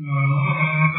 Uh,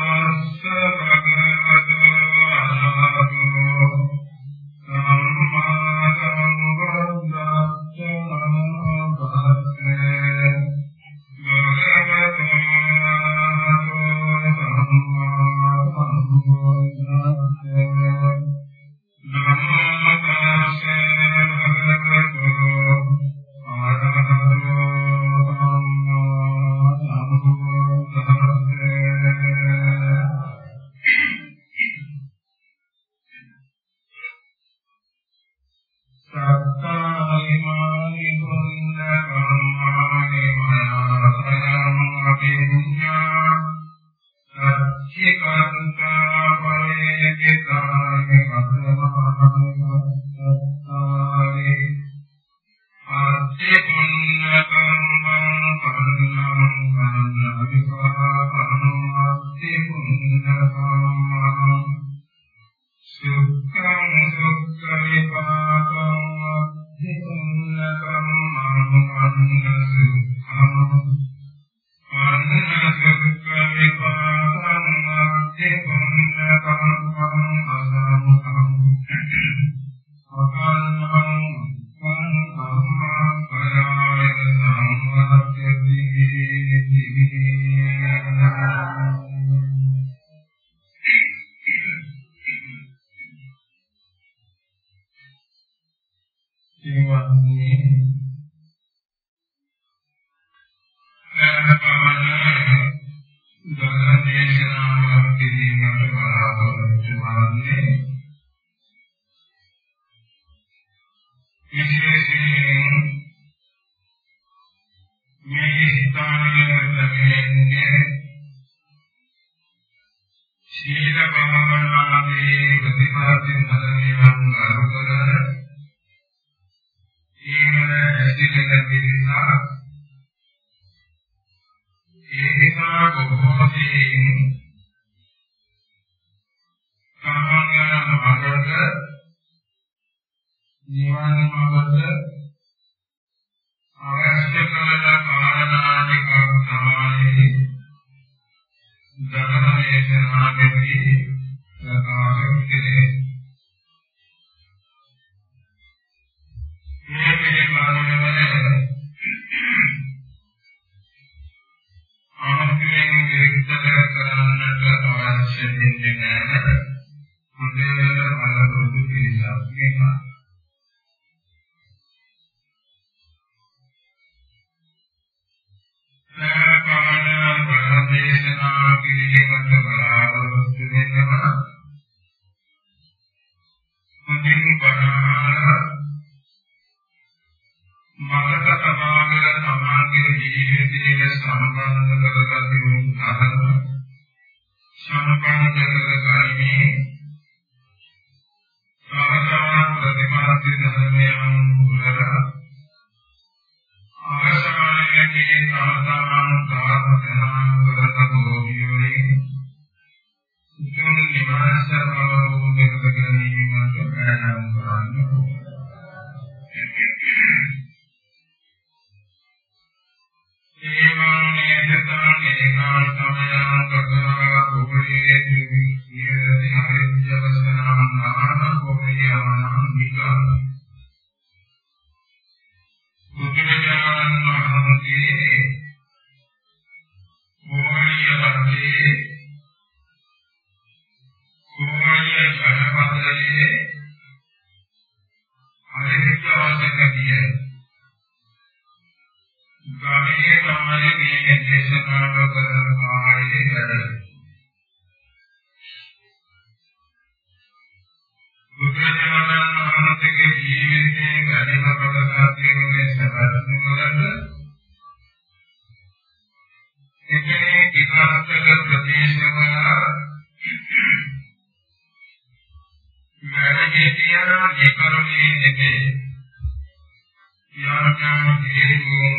Amen.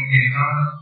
Americana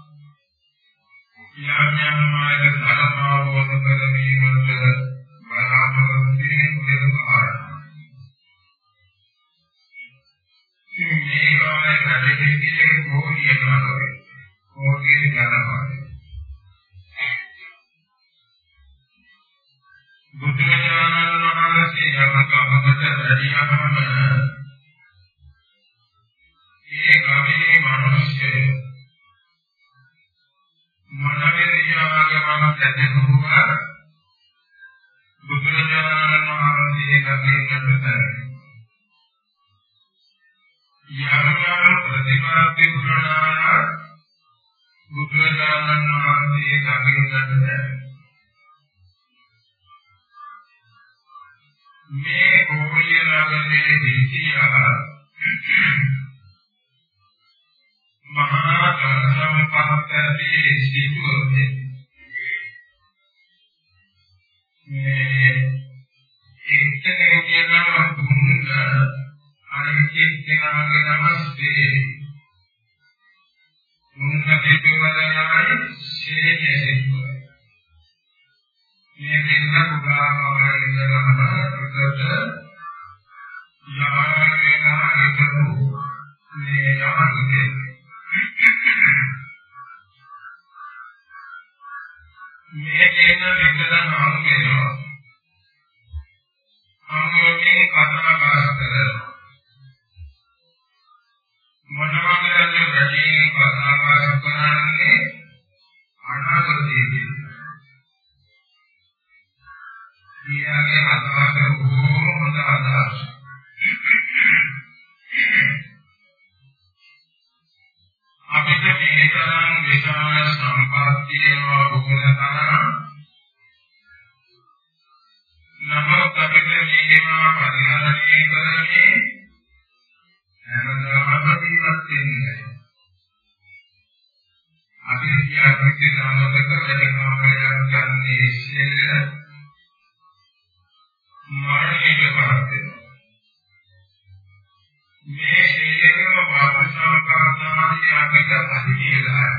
බුදුරජාණන් වහන්සේ ගමේකට මේ කෝලිය නගරයේ දීතියා මහා ධර්ම පහතරදී සිටුවෝනේ මේ එක්තෙනෙක් කියනවා තුන්න අනිත් කෙනාගේ නමස්තේ මුන්නකේ තුමලයි ශේෂේ සිටුවෝ මේ දෙන්න පුරාමවල ඉඳලාම එකට යාමේනා එකතු මේ යහතුකේ මේ කියන විතර නම් වෙනවා. අනුෝගේ කතා බස් කරනවා මොනවා කරන්නේ වැඩි කතා බස් කරන්නේ අනාගතයේදී ඊයාගේ අදහස බොහොම හොඳ අදහස. අපිට මේ තරම් විශාල සම්පත්තියවා බොහොම තරම් නමුත් අපිට මේවා පරිහරණය කරන්නේ හැමදාම ජීවත් වෙන්නේ. අපි කියන්නේ නාමක වැඩ කාමයක් ගන්නේ ඉස්සෙල්ලා මරණයට පත් වෙනවා. මේ හේතුව වාසසංකාතාදී අපිට අහිමිලා.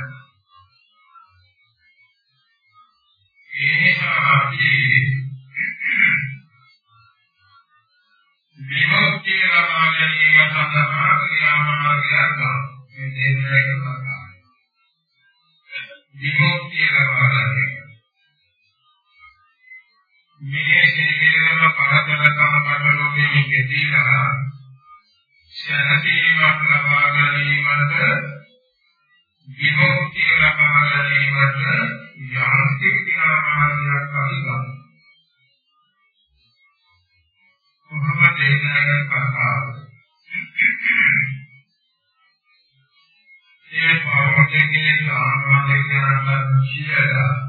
ඒ නිසා අපි ඥාන කියලා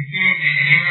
ඉතින් මේක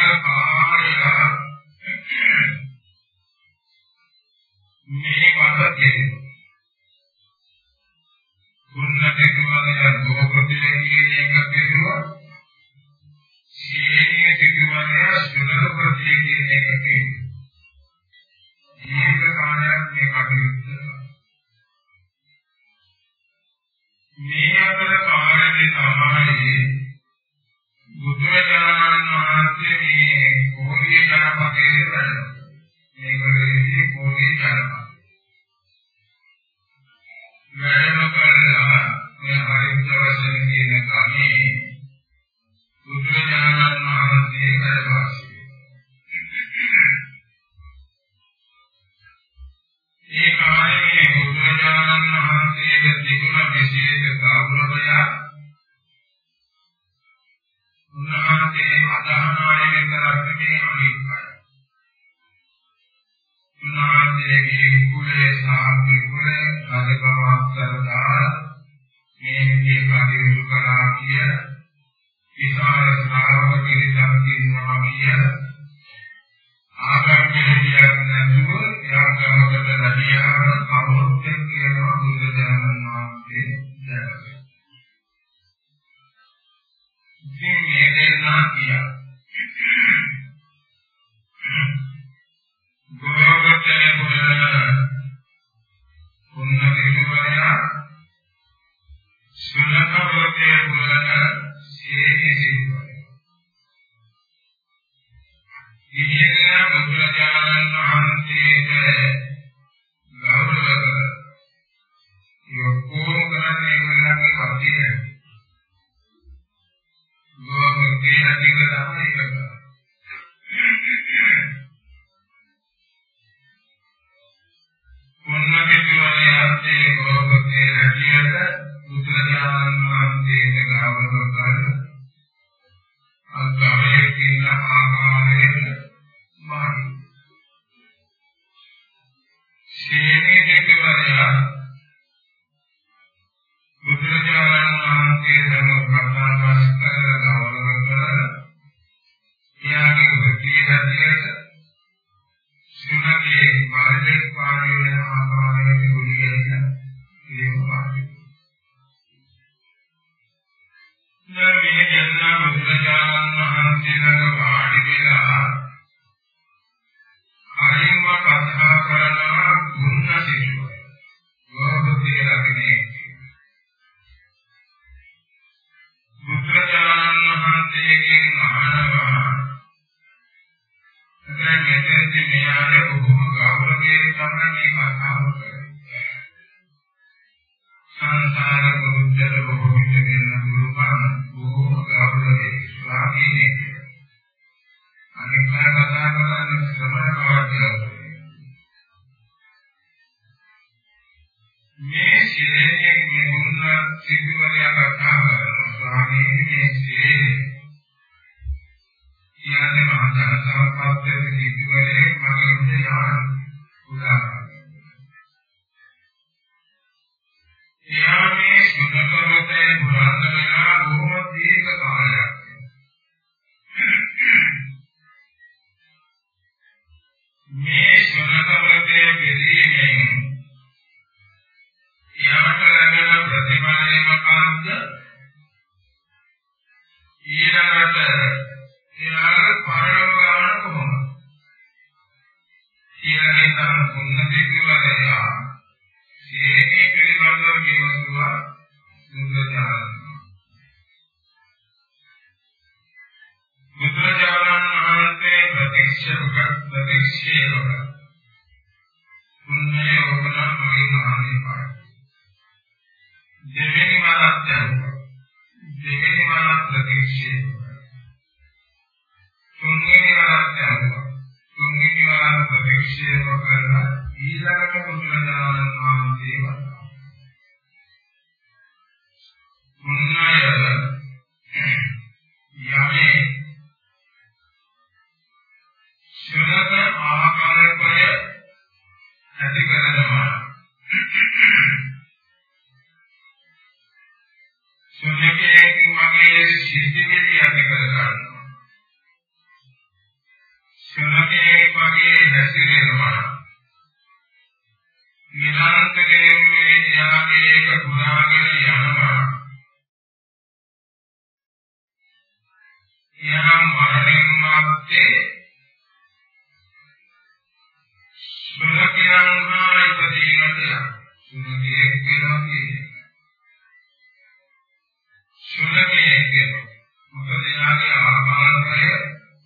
සුරමේ කියනවා. මොකද එයාගේ ආමාශය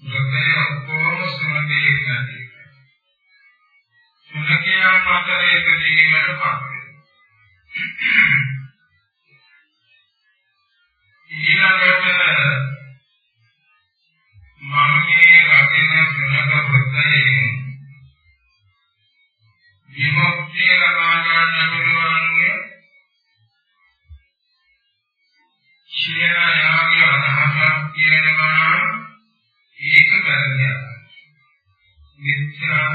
සුරමේ ඔක්කොම සුරමේ ඉන්නේ. සුරකයා මාතර එකදීමට පත් ඊළඟට මම මේ රකින සුනක වෘත්තයෙන් විමුක්තිය ලබා ගන්න පුළුවන් වූ කියලා යාගේ අදහසක් කියනවා ඒක කරන්නේ මිත්‍යා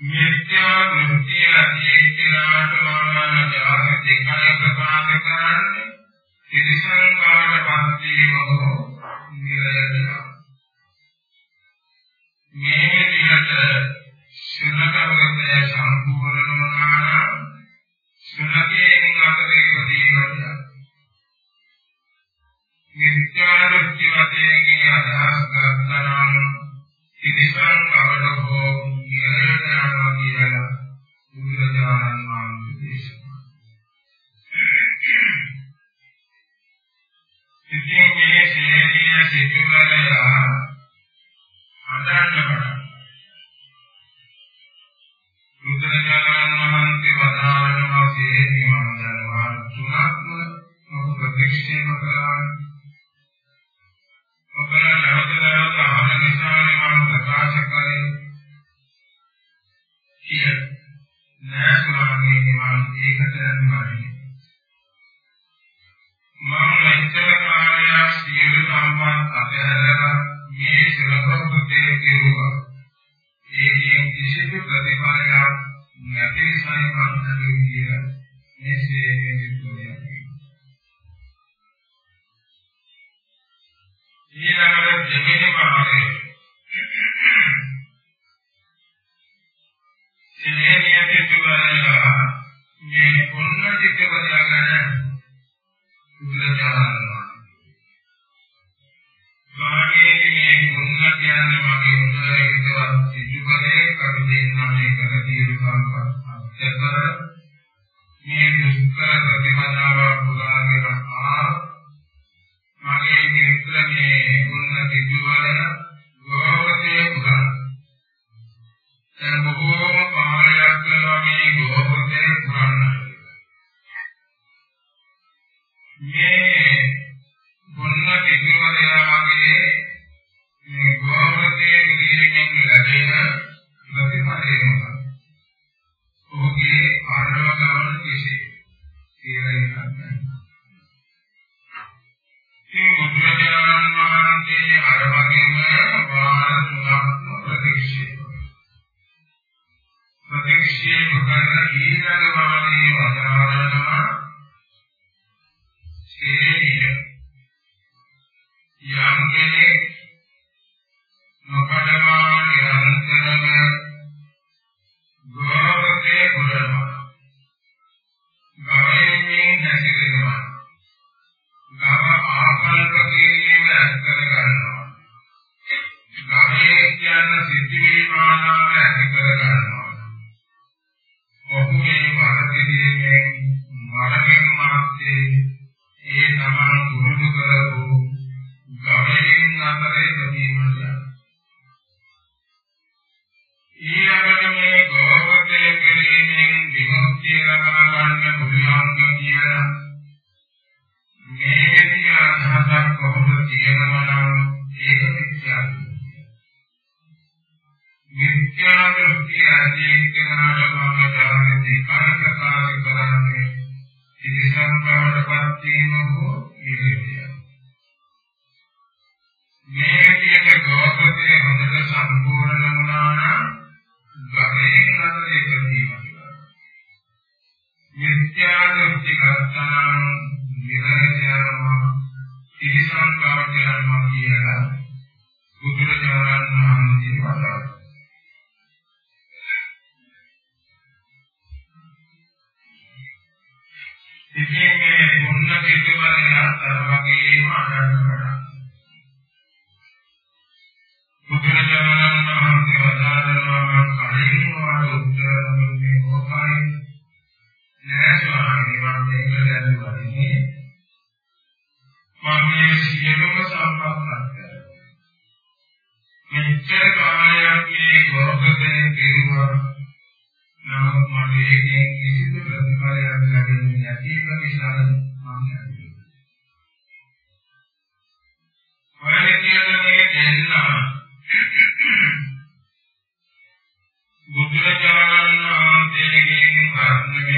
මිත්‍යා වෘත්තිය ඇතිවෙනාට මාන ජාති දෙකයි ප්‍රකාශ කරන්නේ ත්‍රිසංකාර පන්තිම හෝ නිරයදනා මේ විදිහට සුනකවකේ සම්පූර්ණ වුණා නම් සුනකයෙන් අතරේ ප්‍රතිවදියා නිත්‍යන දෘෂ්ටි වශයෙන් අදහස් ගන්නා නම් ඉතිසං අපට හෝ නිරණාවා කියලා බුදුරජාණන් වහන්සේ දේශනා ඉතින් මේ ශ්‍රේණිය සිතුවරලා හදන්න පටන් බුදුරජාණන් වහන්සේ වදාළන තේරෙන්නේ මම දන්නවා තුනක්ම මොකද ප්‍රතික්ෂේප කරන්නේ ඔබ නැවත නැවත අහන නිසානේ මම ප්‍රකාශ කරේ. කිය. නෑ ස්වාමීනි මම ඒකට යන්නේ මම මෙච්චර කාලයක් සියලු සම්පත් අතහැර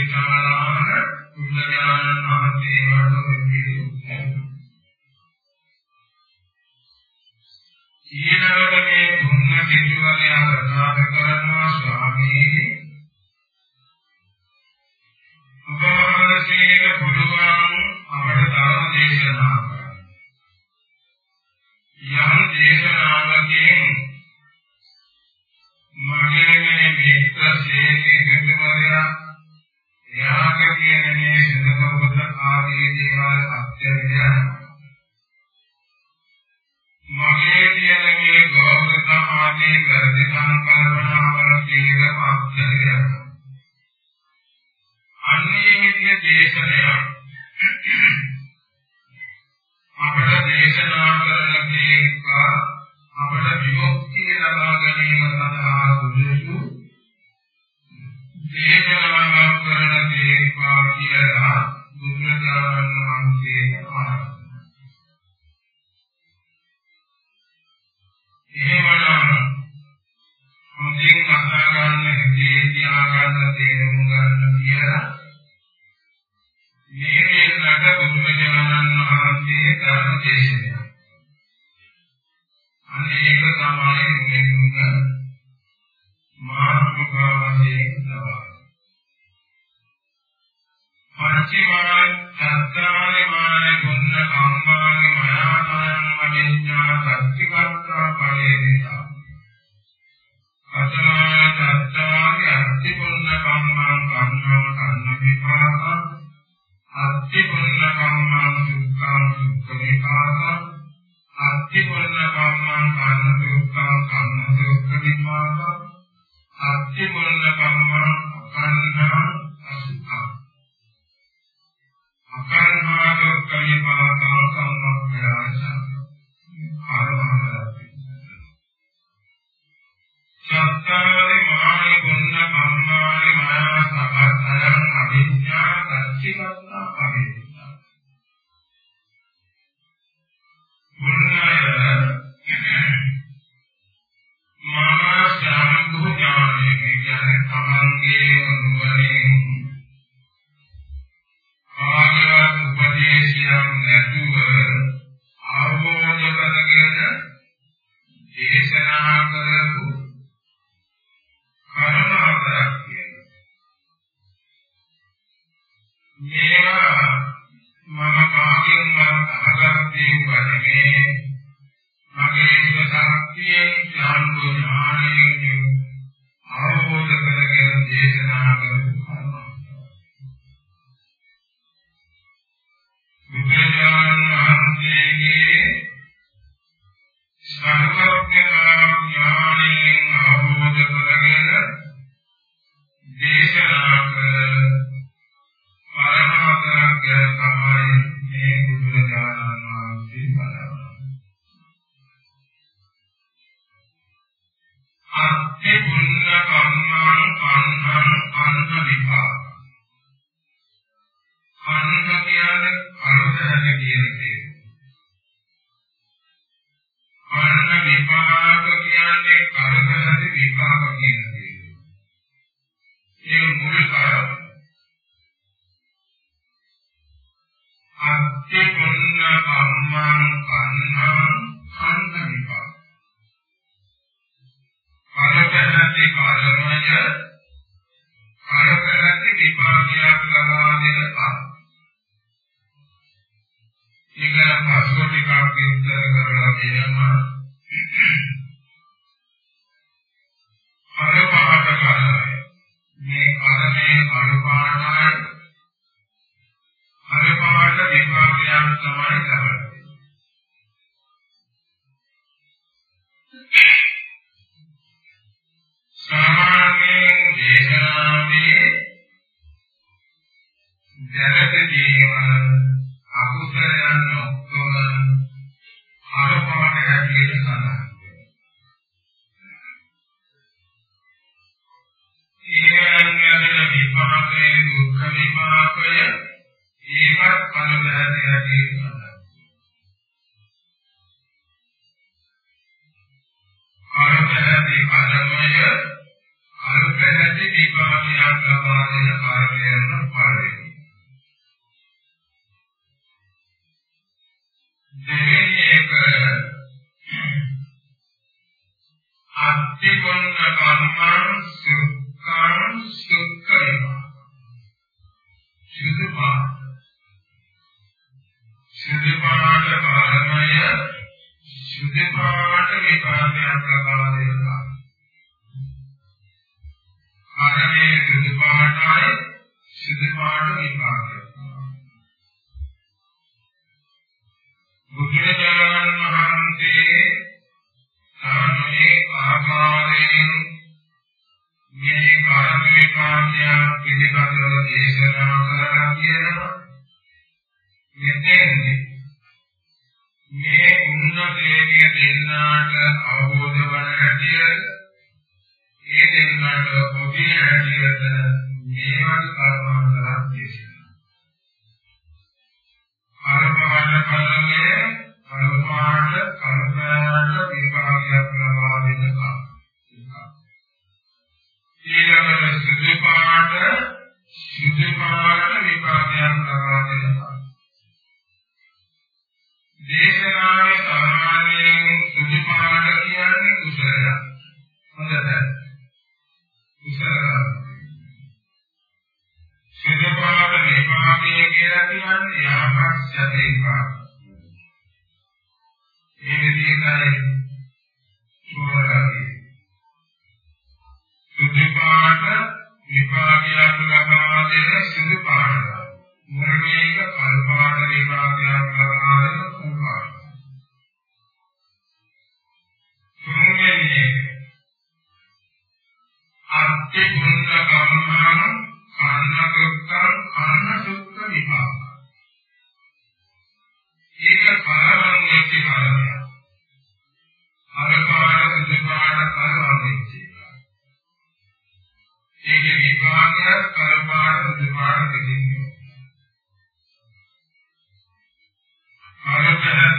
සාරාංග කුණ්‍යඥාන මහන්සියවරු කම්මං කන්නසුක්ඛං කන්නසුක්ඛ විපාකං අත්ති මුල්ල කම්මං අකන්නා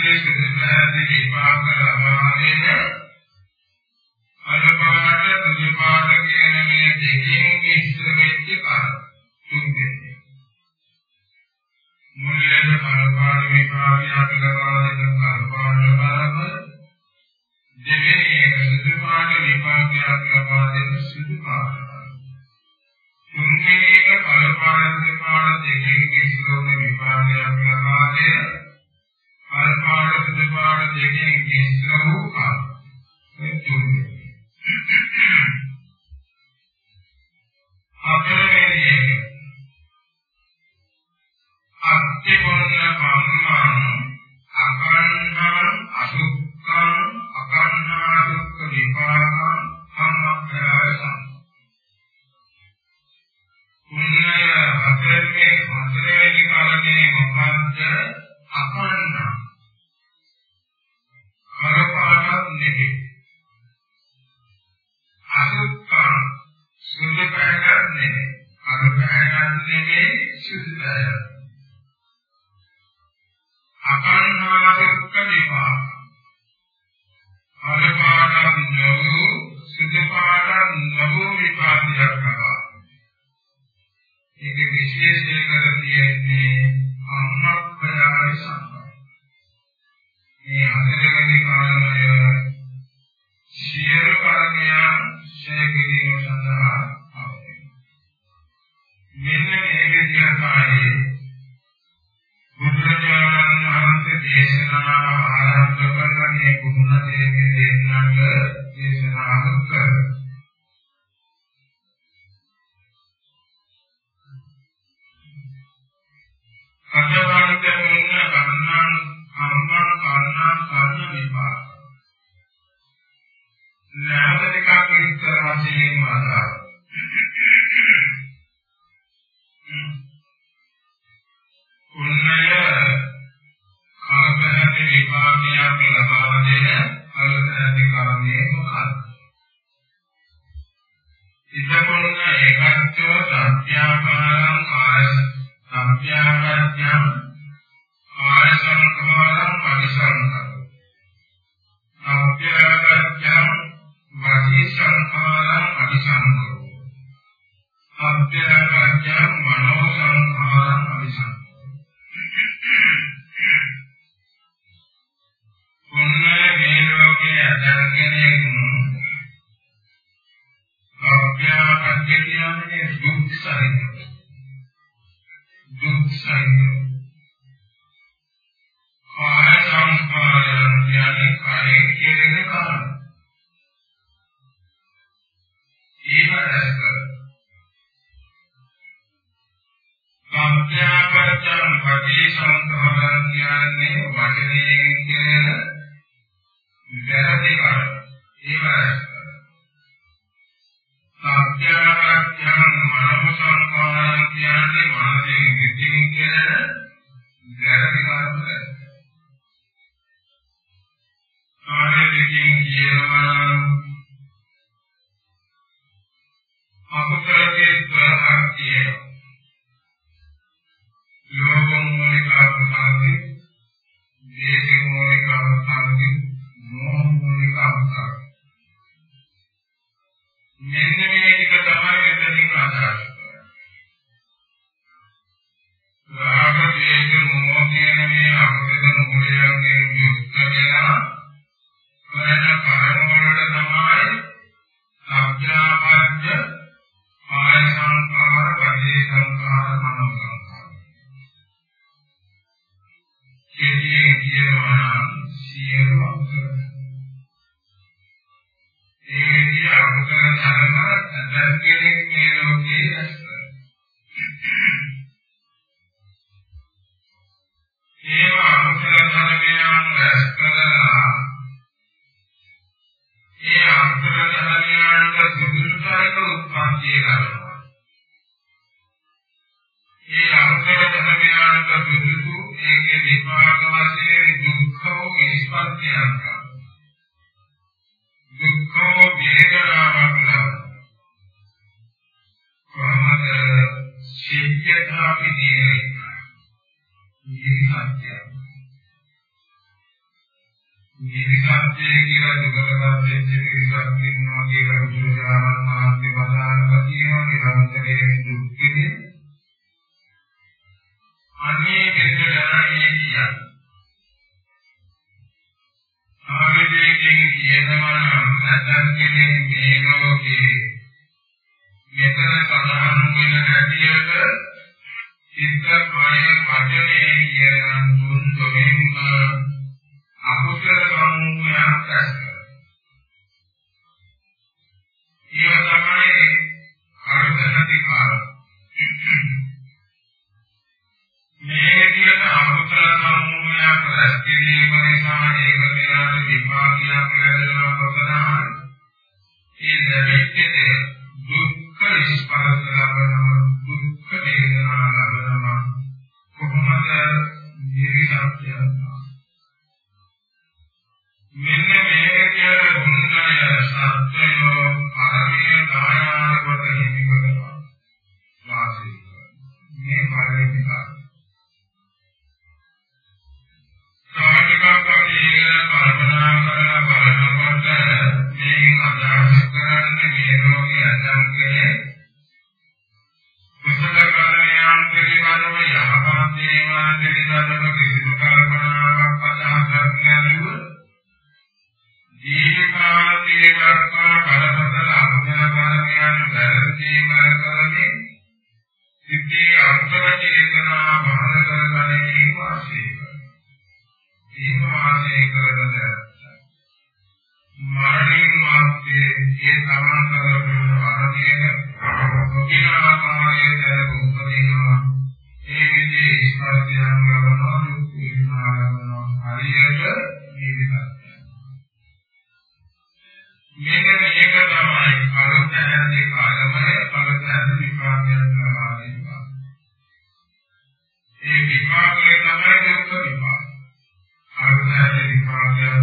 අරපහතේ සුදුපාරේ විපාක ලබා දෙන මුහුණ දෙන්නේ දෙන්නට දේශනාවක් කළා. අකුසලයෙන් ප්‍රහාණය චිත්ත මානසික වර්ධනයේ කියන තුන් දෙකෙන් හැදේ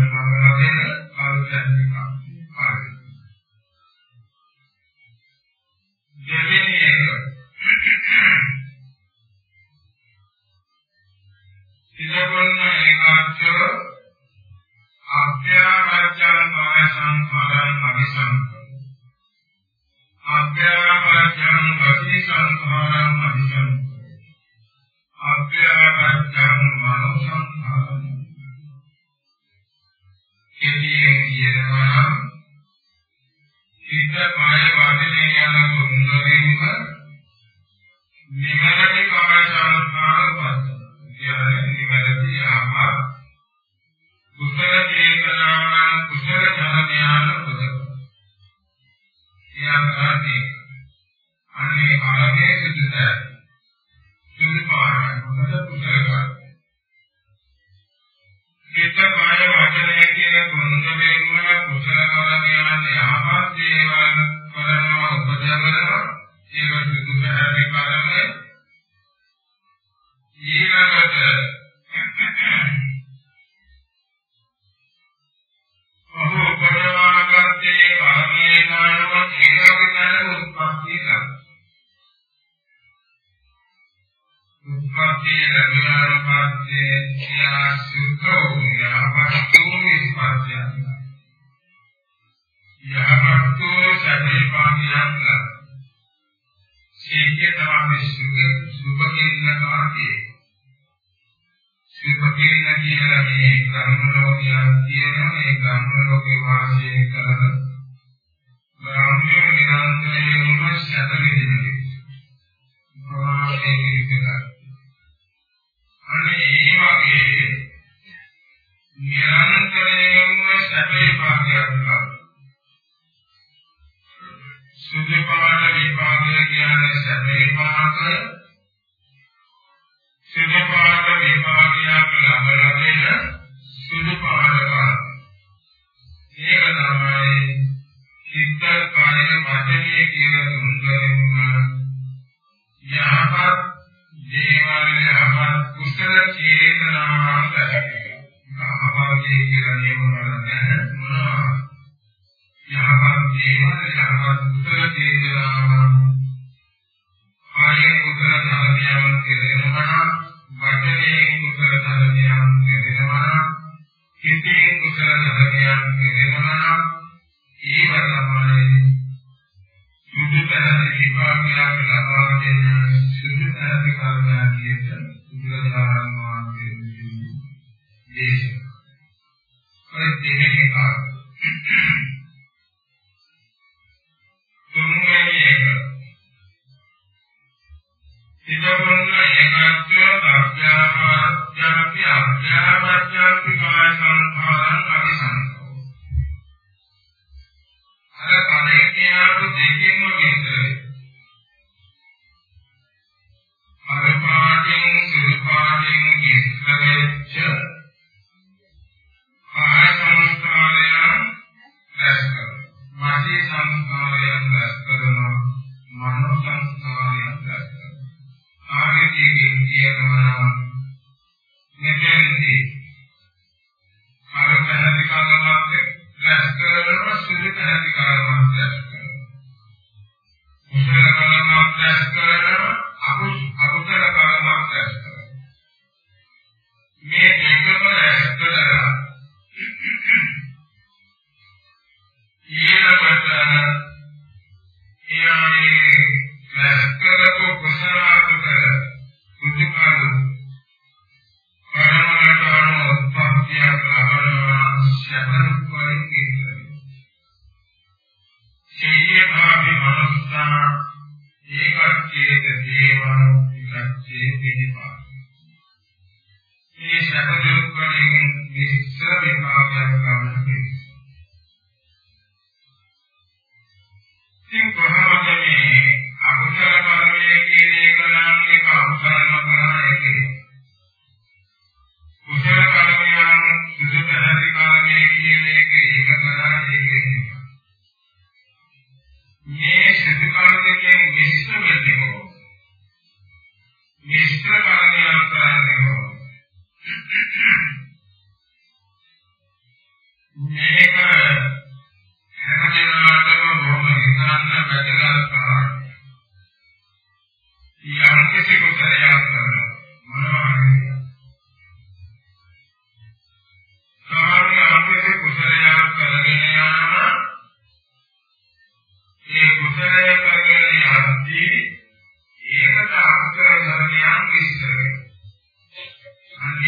තියෙනවා ඒ ග්‍රහම ලෝකේ වාසය කරන කියනවා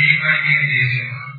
දීපයි මේ දේශනාව.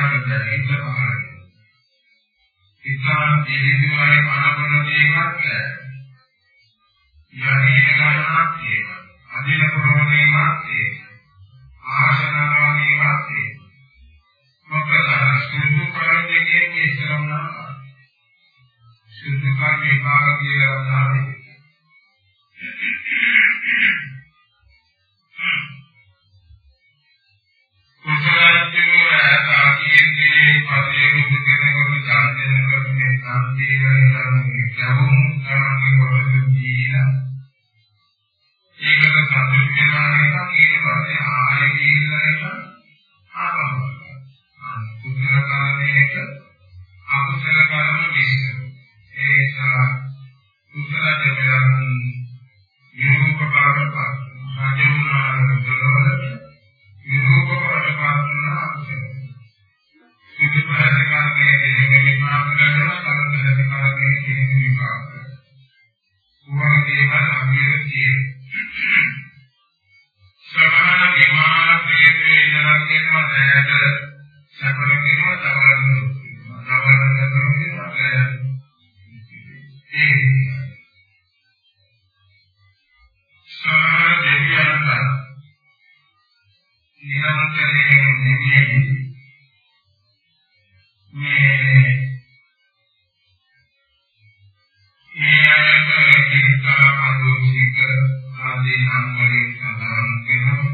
කරගන්න බැරි හිත පහළ වෙනවා. ඉස්ලාම් දෙවියන් වහන්සේ කනබන දෙයක් යන්නේ ගන්නක් තියෙනවා. අදින ප්‍රෝණේමක් තියෙනවා. ආශනාමේමක් තියෙනවා. මොකද සුදු කරන්නේ ඉස්ලාම් නම් සුදු කර්ම විභාග කියලා දාන්නේ. විරූප කරපාන විරූප කරපාන විපාකයේ දෙන්නේ විපාක කරනවා කර්ම විපාකයේ දෙන්නේ විපාක කරනවා. උවම දේවල් අභියෝගයේ සමාන විමානයේ ඉඳලා කියනවා දැනට සැපල කියනවා තවරන තවරන කරනවා ඒ සමාන දෙවියන්ට ඊනමතරේ නෙමෙයි මේ මේ ආකාරයේ චින්තා ආධෝෂික ආදී නම් වලින් සඳහන් වෙනවා.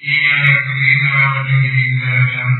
මේ ආකාරයේ නාමයෙන් විඳානම්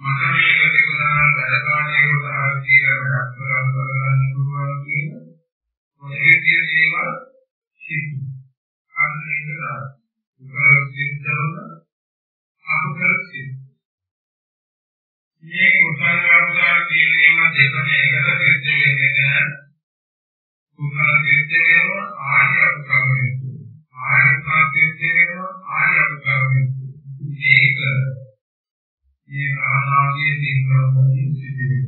මට මේක තිබුණා වැඩකාරයෙක් උදාහරණ කියලා වැඩක් කරගන්න පුළුවන් කියන මොලේ කියන ඒවා සිද්ධ. අන්න ඒක තමයි. උපර සිද්ධවල අපකර සිද්ධ. මේ කුසල අකුසල කියන ඒවා දෙකම එකට සිද්ධ වෙන්නේ නැහැ. කුසල සිද්ධ වෙනවා ආර්ය අකුසල වෙනවා. ආර්ය කුසල සිද්ධ වෙනවා ආර්ය අකුසල වෙනවා. මේක මේ භාවනාවේ සිංහලවලින් සිදුවේ.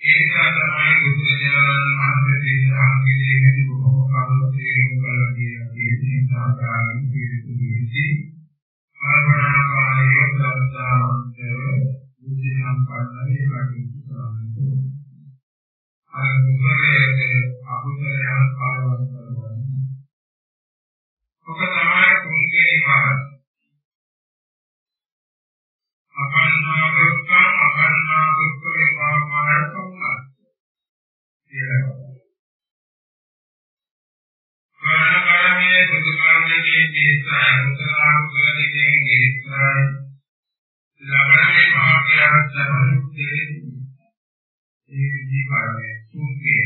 ඒක තමයි බුදුරජාණන් වහන්සේ සංකේතයේදී බොහෝ කරුණු තේරුම් කරලා කියලා තියෙන සාකාරී පිළිතුරේදී ආරම්භනා කාලයේ සත්‍යාවන්තව බුද්ධිනම් පන්නරේ වගේ කරන්නේ. අර මුගලයේ අහුතරයන් පාරවන්න. ඔක තමයි කුංගේ නිපාතය. අකන්නාගතං අකන්නාගත විපාකාය සම්මා කියලා. කරන කර්මයේ බුදු කර්මයේ නිස්සාර මුසාරු කරගෙන නිස්සාර ලබන්නේ මාර්ගයක් ලබන්නේ ඒ විදිහට සුඛේ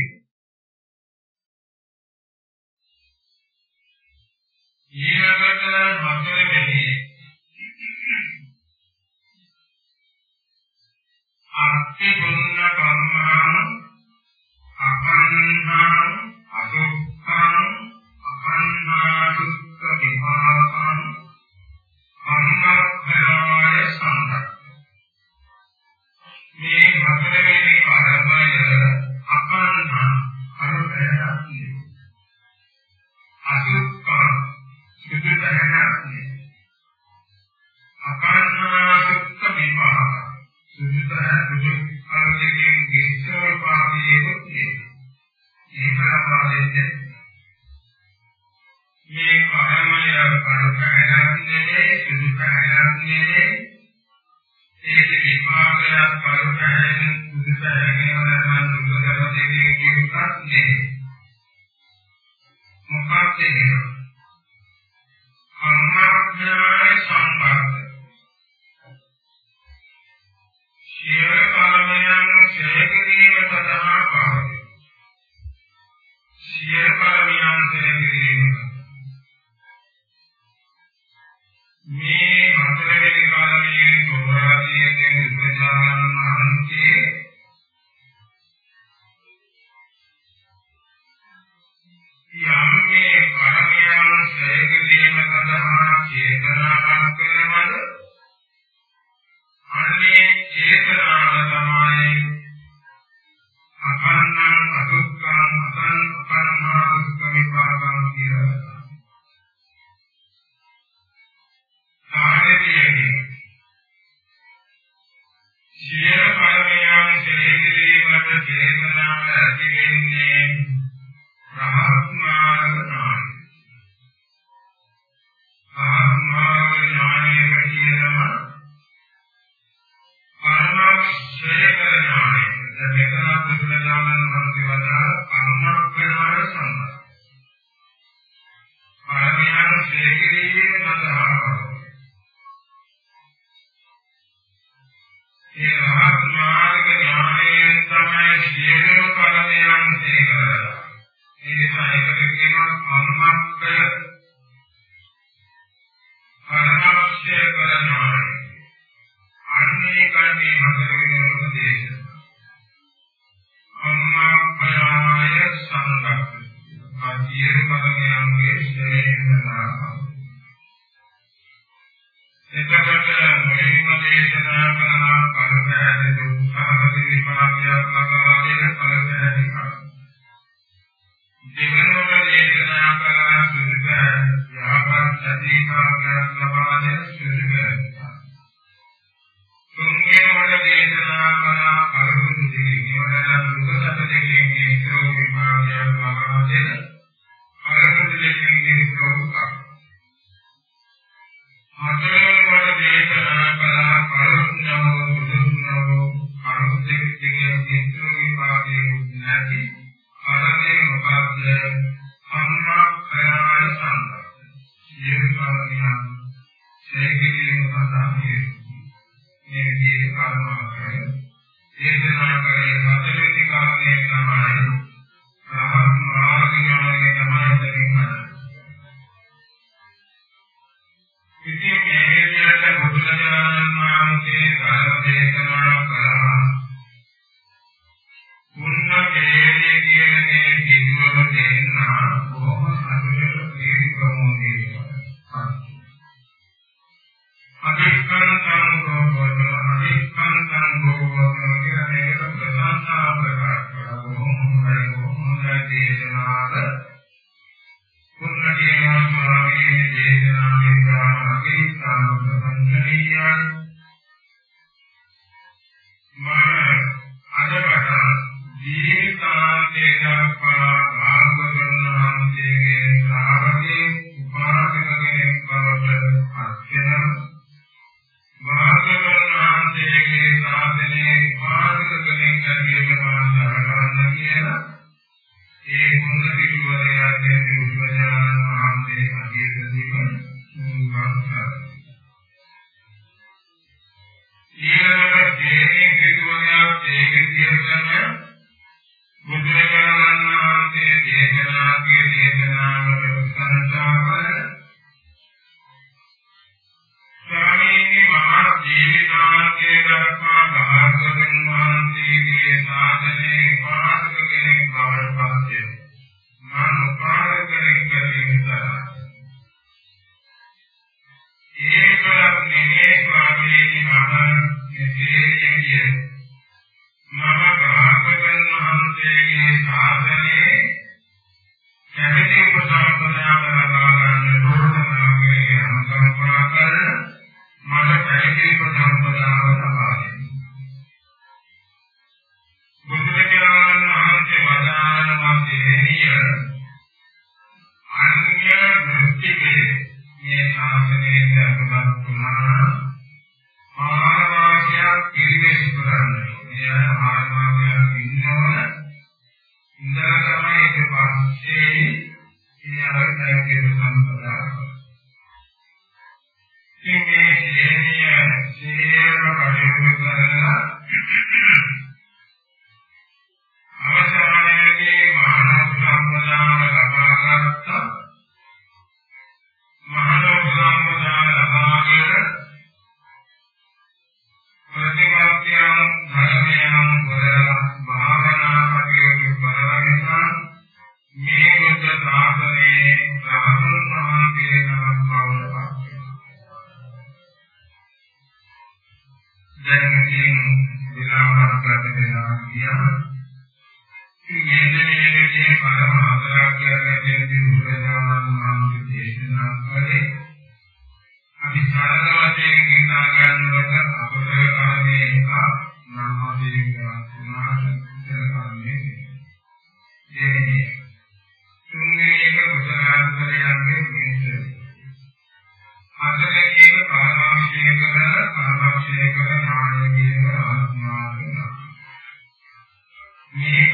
සංඥා සේකීම සඳහාය මේ විදිහේ කාරණා කරේ දේශනා කරේ හතරවෙනි කාරණේ තමයි රහත් මාර්ග ඥානය තමයි දෙකින් හදන්නේ මේක